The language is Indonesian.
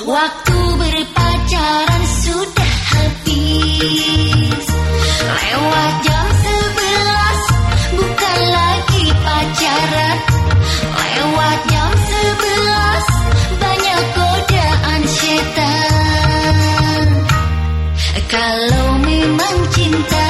Waktu berpacaran sudah habis. Lewat jam sebelas bukan lagi pacaran. Lewat jam sebelas banyak godaan setan. Kalau memang cinta